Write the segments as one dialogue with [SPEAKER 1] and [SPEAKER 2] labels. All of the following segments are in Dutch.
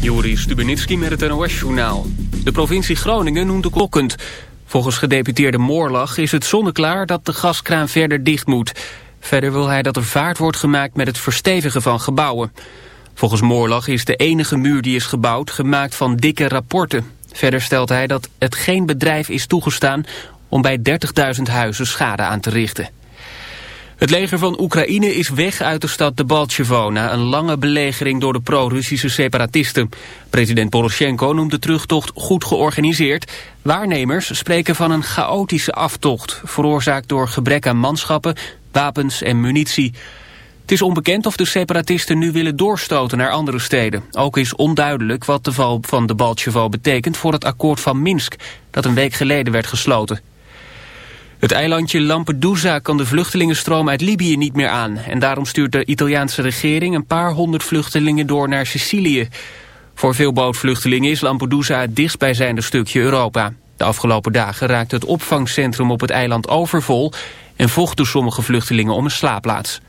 [SPEAKER 1] Joris Stubenitski met het NOS-journaal. De provincie Groningen noemt de klokkend. Volgens gedeputeerde Moorlag is het zonneklaar dat de gaskraan verder dicht moet. Verder wil hij dat er vaart wordt gemaakt met het verstevigen van gebouwen. Volgens Moorlag is de enige muur die is gebouwd gemaakt van dikke rapporten. Verder stelt hij dat het geen bedrijf is toegestaan om bij 30.000 huizen schade aan te richten. Het leger van Oekraïne is weg uit de stad Debaltjevo... na een lange belegering door de pro-Russische separatisten. President Poroshenko noemt de terugtocht goed georganiseerd. Waarnemers spreken van een chaotische aftocht... veroorzaakt door gebrek aan manschappen, wapens en munitie. Het is onbekend of de separatisten nu willen doorstoten naar andere steden. Ook is onduidelijk wat de val van Debaltjevo betekent... voor het akkoord van Minsk, dat een week geleden werd gesloten. Het eilandje Lampedusa kan de vluchtelingenstroom uit Libië niet meer aan. En daarom stuurt de Italiaanse regering een paar honderd vluchtelingen door naar Sicilië. Voor veel bootvluchtelingen is Lampedusa het dichtstbijzijnde stukje Europa. De afgelopen dagen raakte het opvangcentrum op het eiland overvol... en vochten sommige vluchtelingen om een slaapplaats.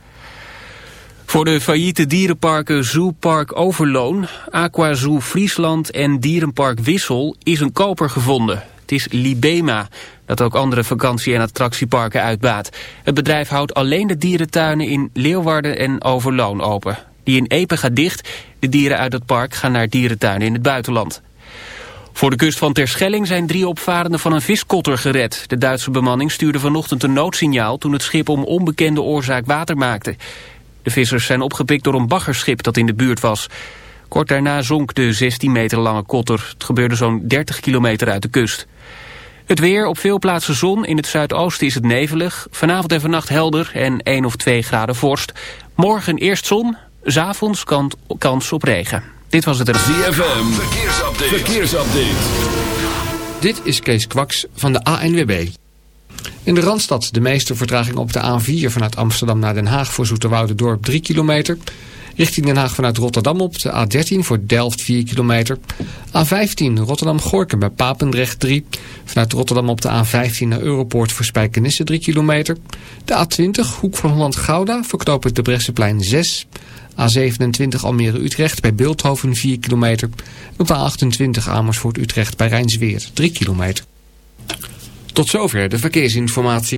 [SPEAKER 1] Voor de failliete dierenparken Zoopark Overloon, Aqua Zoo Friesland en Dierenpark Wissel is een koper gevonden. Het is Libema, dat ook andere vakantie- en attractieparken uitbaat. Het bedrijf houdt alleen de dierentuinen in Leeuwarden en Overloon open. Die in Epen gaat dicht. De dieren uit het park gaan naar dierentuinen in het buitenland. Voor de kust van Terschelling zijn drie opvarenden van een viskotter gered. De Duitse bemanning stuurde vanochtend een noodsignaal... toen het schip om onbekende oorzaak water maakte. De vissers zijn opgepikt door een baggerschip dat in de buurt was. Kort daarna zonk de 16 meter lange kotter. Het gebeurde zo'n 30 kilometer uit de kust. Het weer, op veel plaatsen zon, in het zuidoosten is het nevelig. Vanavond en vannacht helder en 1 of 2 graden vorst. Morgen eerst zon, s'avonds kans op regen. Dit was het...
[SPEAKER 2] ZFM, verkeersupdate. verkeersupdate.
[SPEAKER 3] Dit is Kees Kwaks van de ANWB. In de Randstad de meeste vertraging op de A4 vanuit Amsterdam naar Den Haag voor Zoeterwoude dorp 3 kilometer... Richting Den Haag vanuit Rotterdam op de A13 voor Delft 4 kilometer. A15 Rotterdam-Gorken bij Papendrecht 3. Vanuit Rotterdam op de A15 naar Europoort voor Spijkenisse 3 kilometer. De A20 Hoek van Holland-Gouda verknopend de Bresseplein 6. A27 Almere-Utrecht bij Beeldhoven 4 kilometer. op de A28 Amersfoort-Utrecht bij Rijnsweer 3 kilometer. Tot zover de verkeersinformatie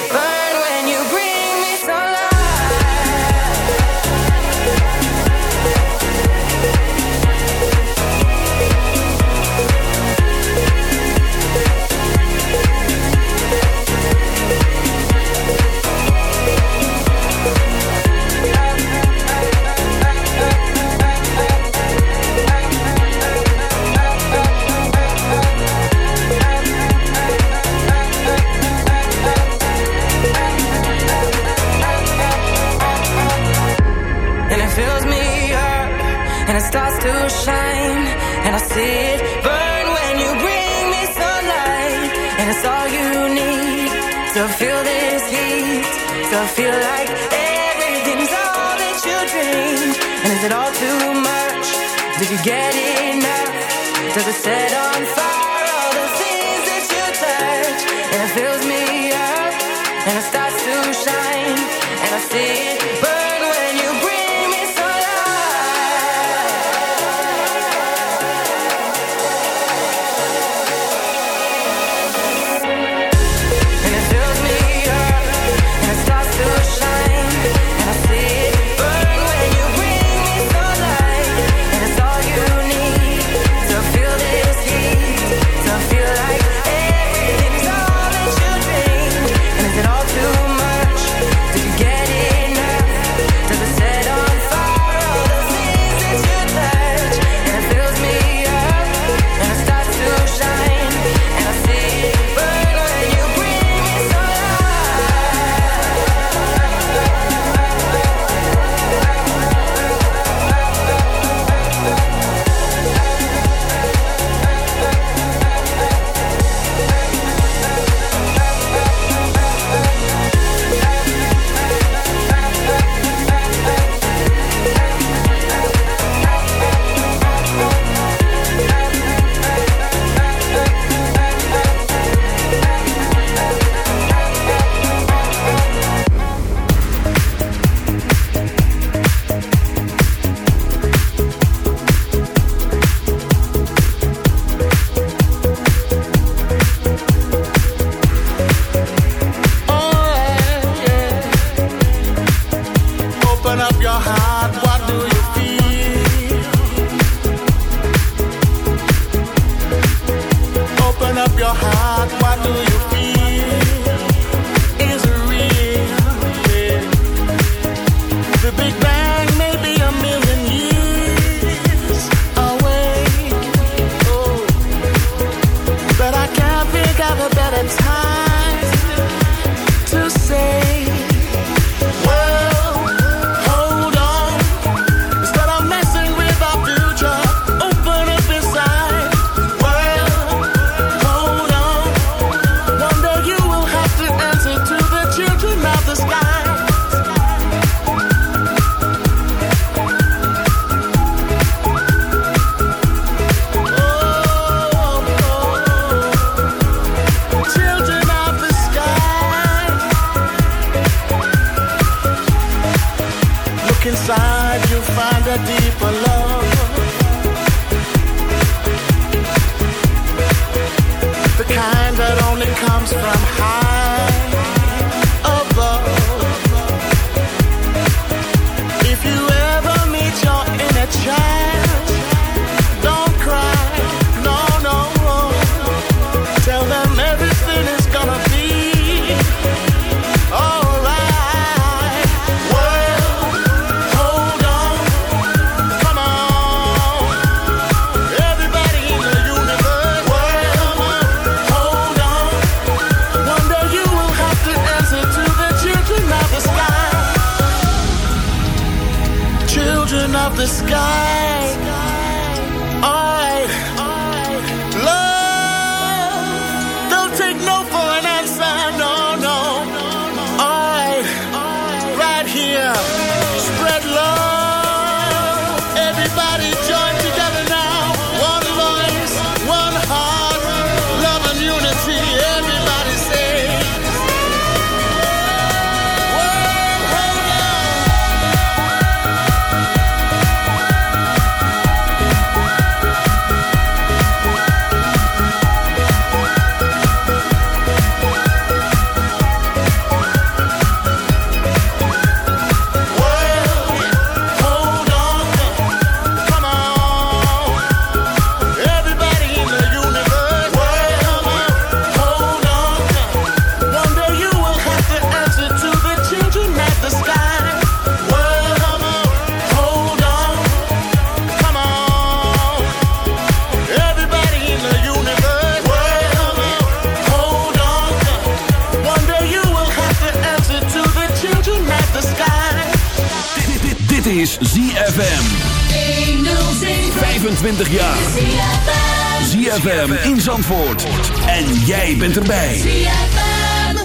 [SPEAKER 4] T.F.M.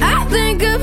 [SPEAKER 4] I
[SPEAKER 5] think of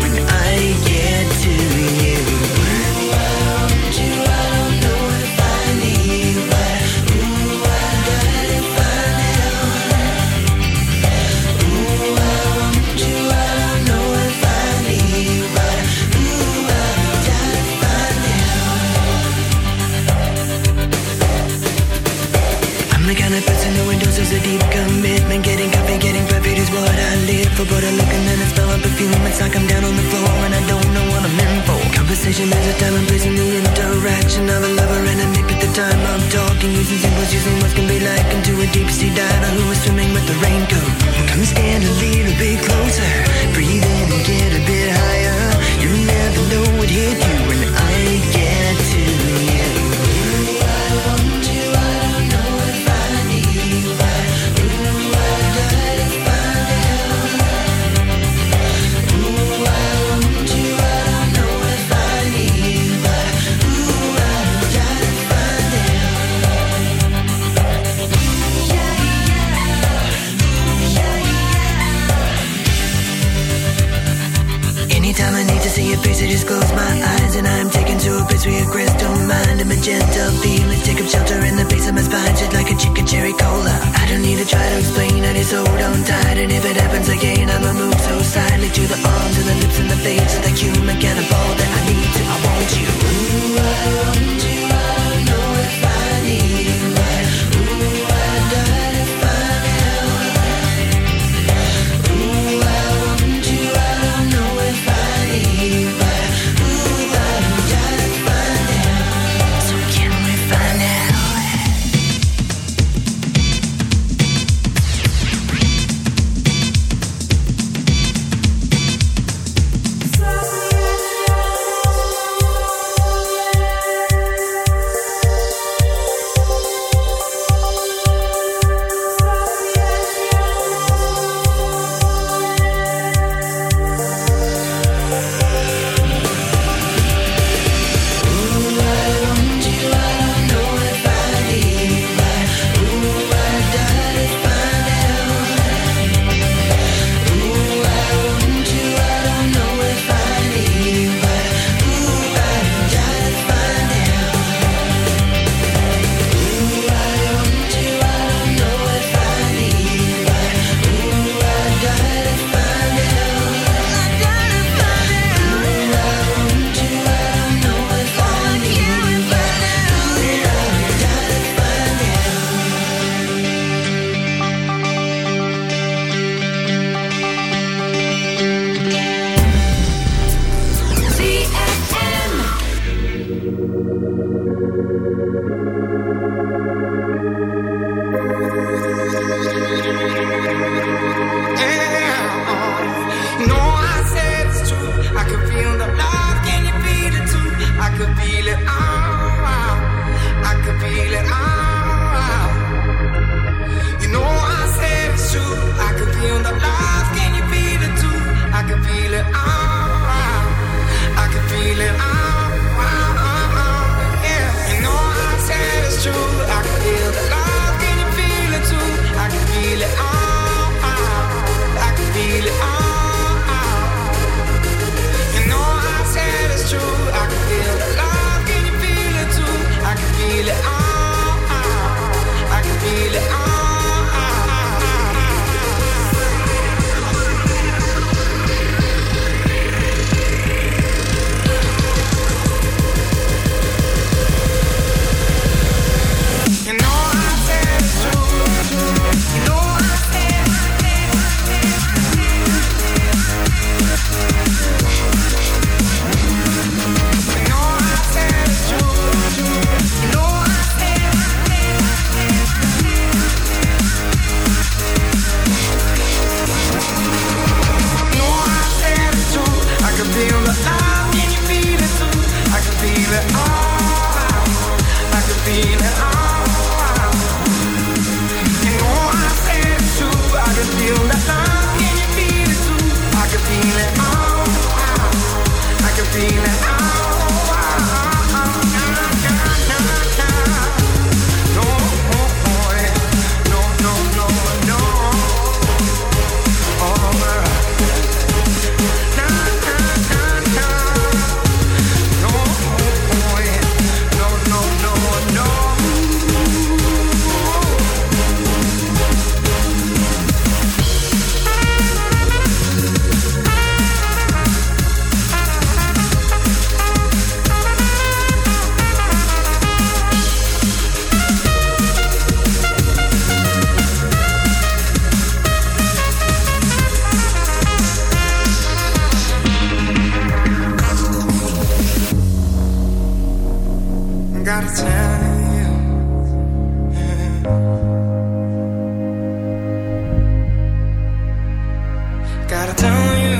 [SPEAKER 6] Tell you,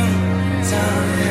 [SPEAKER 6] tell you.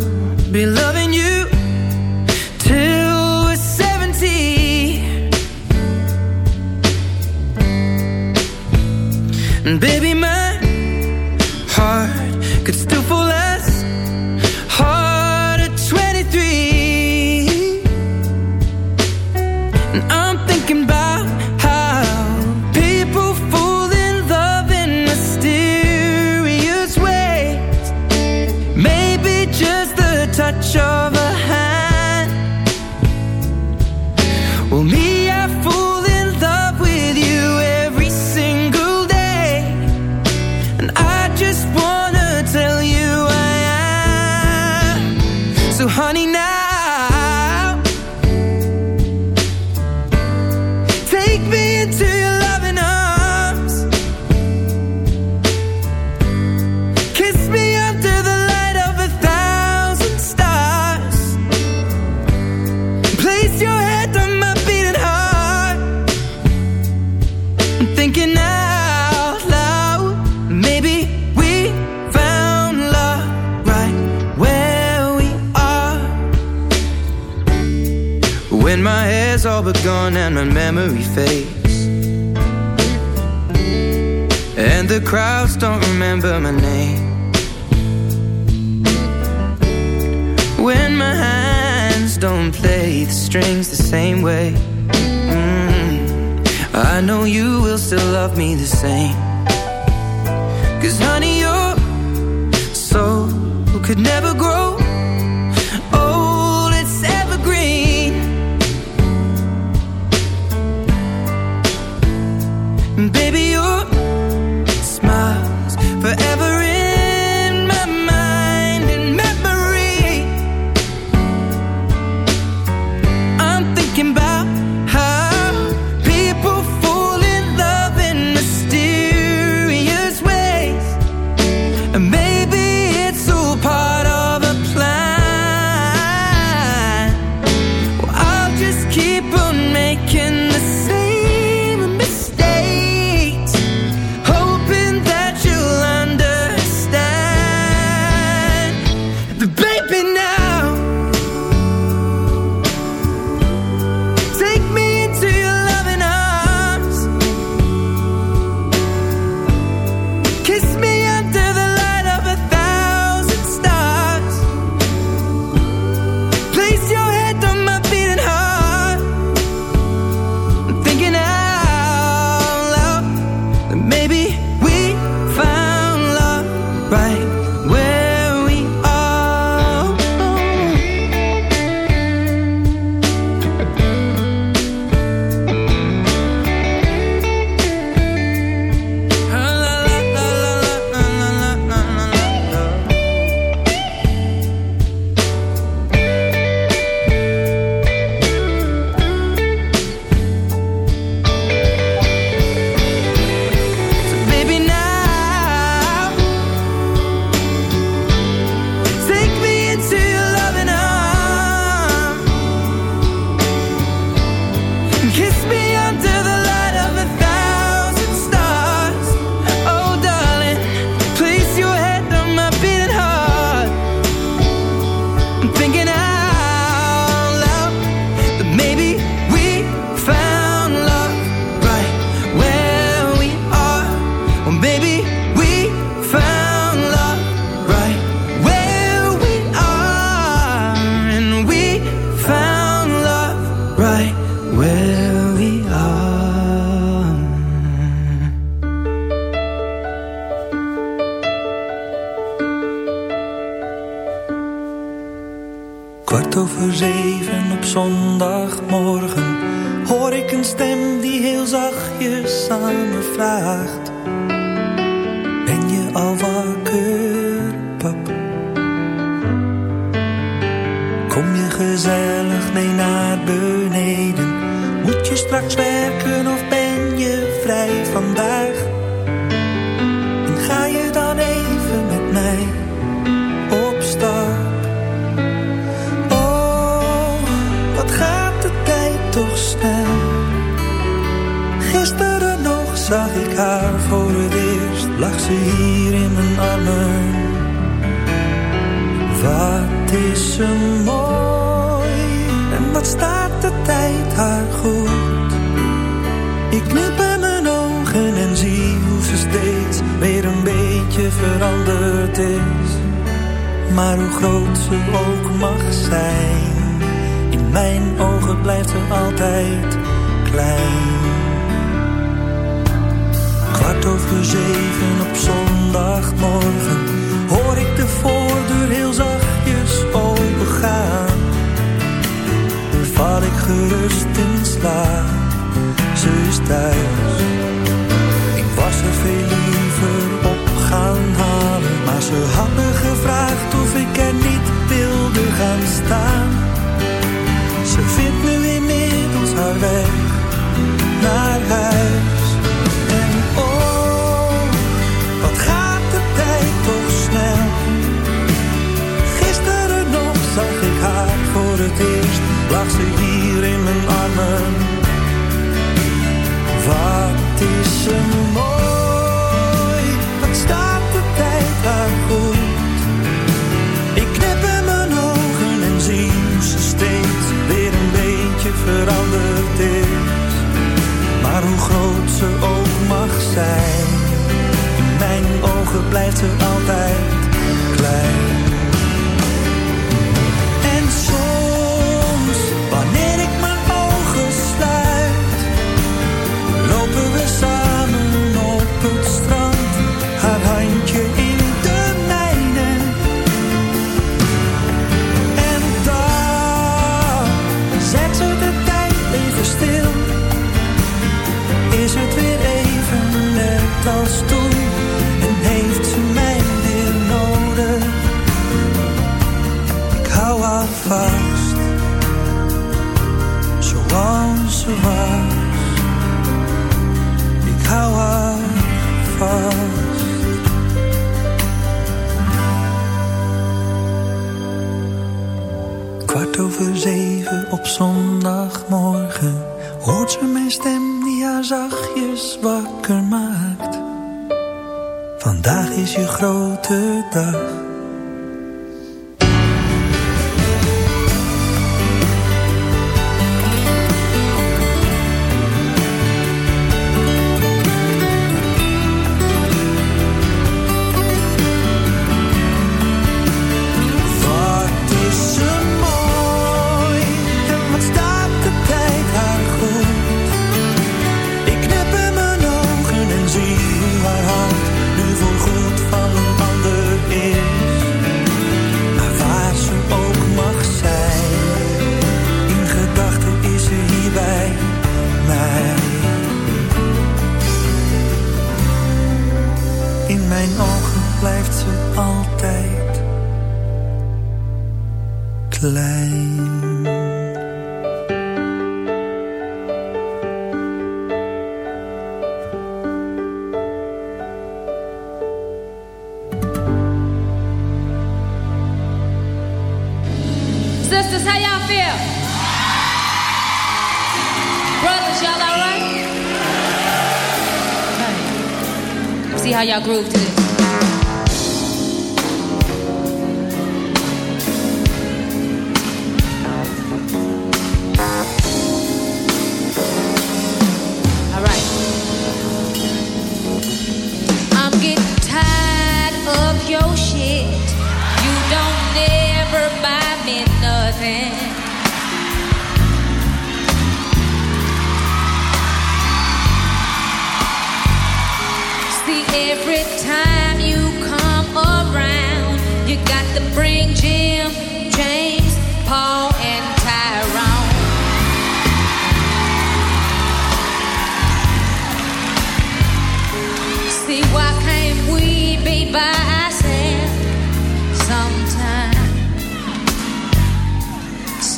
[SPEAKER 7] 是的。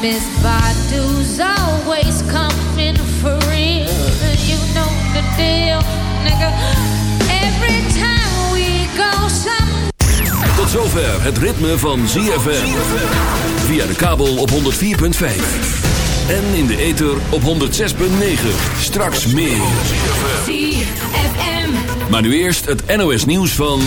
[SPEAKER 7] Miss Badu's always coming for real. You know the deal, nigga. Every time we go some...
[SPEAKER 2] Tot zover het ritme van ZFM. Via de kabel op 104.5. En in de ether op 106.9. Straks meer.
[SPEAKER 4] ZFM.
[SPEAKER 2] Maar nu eerst het NOS nieuws van...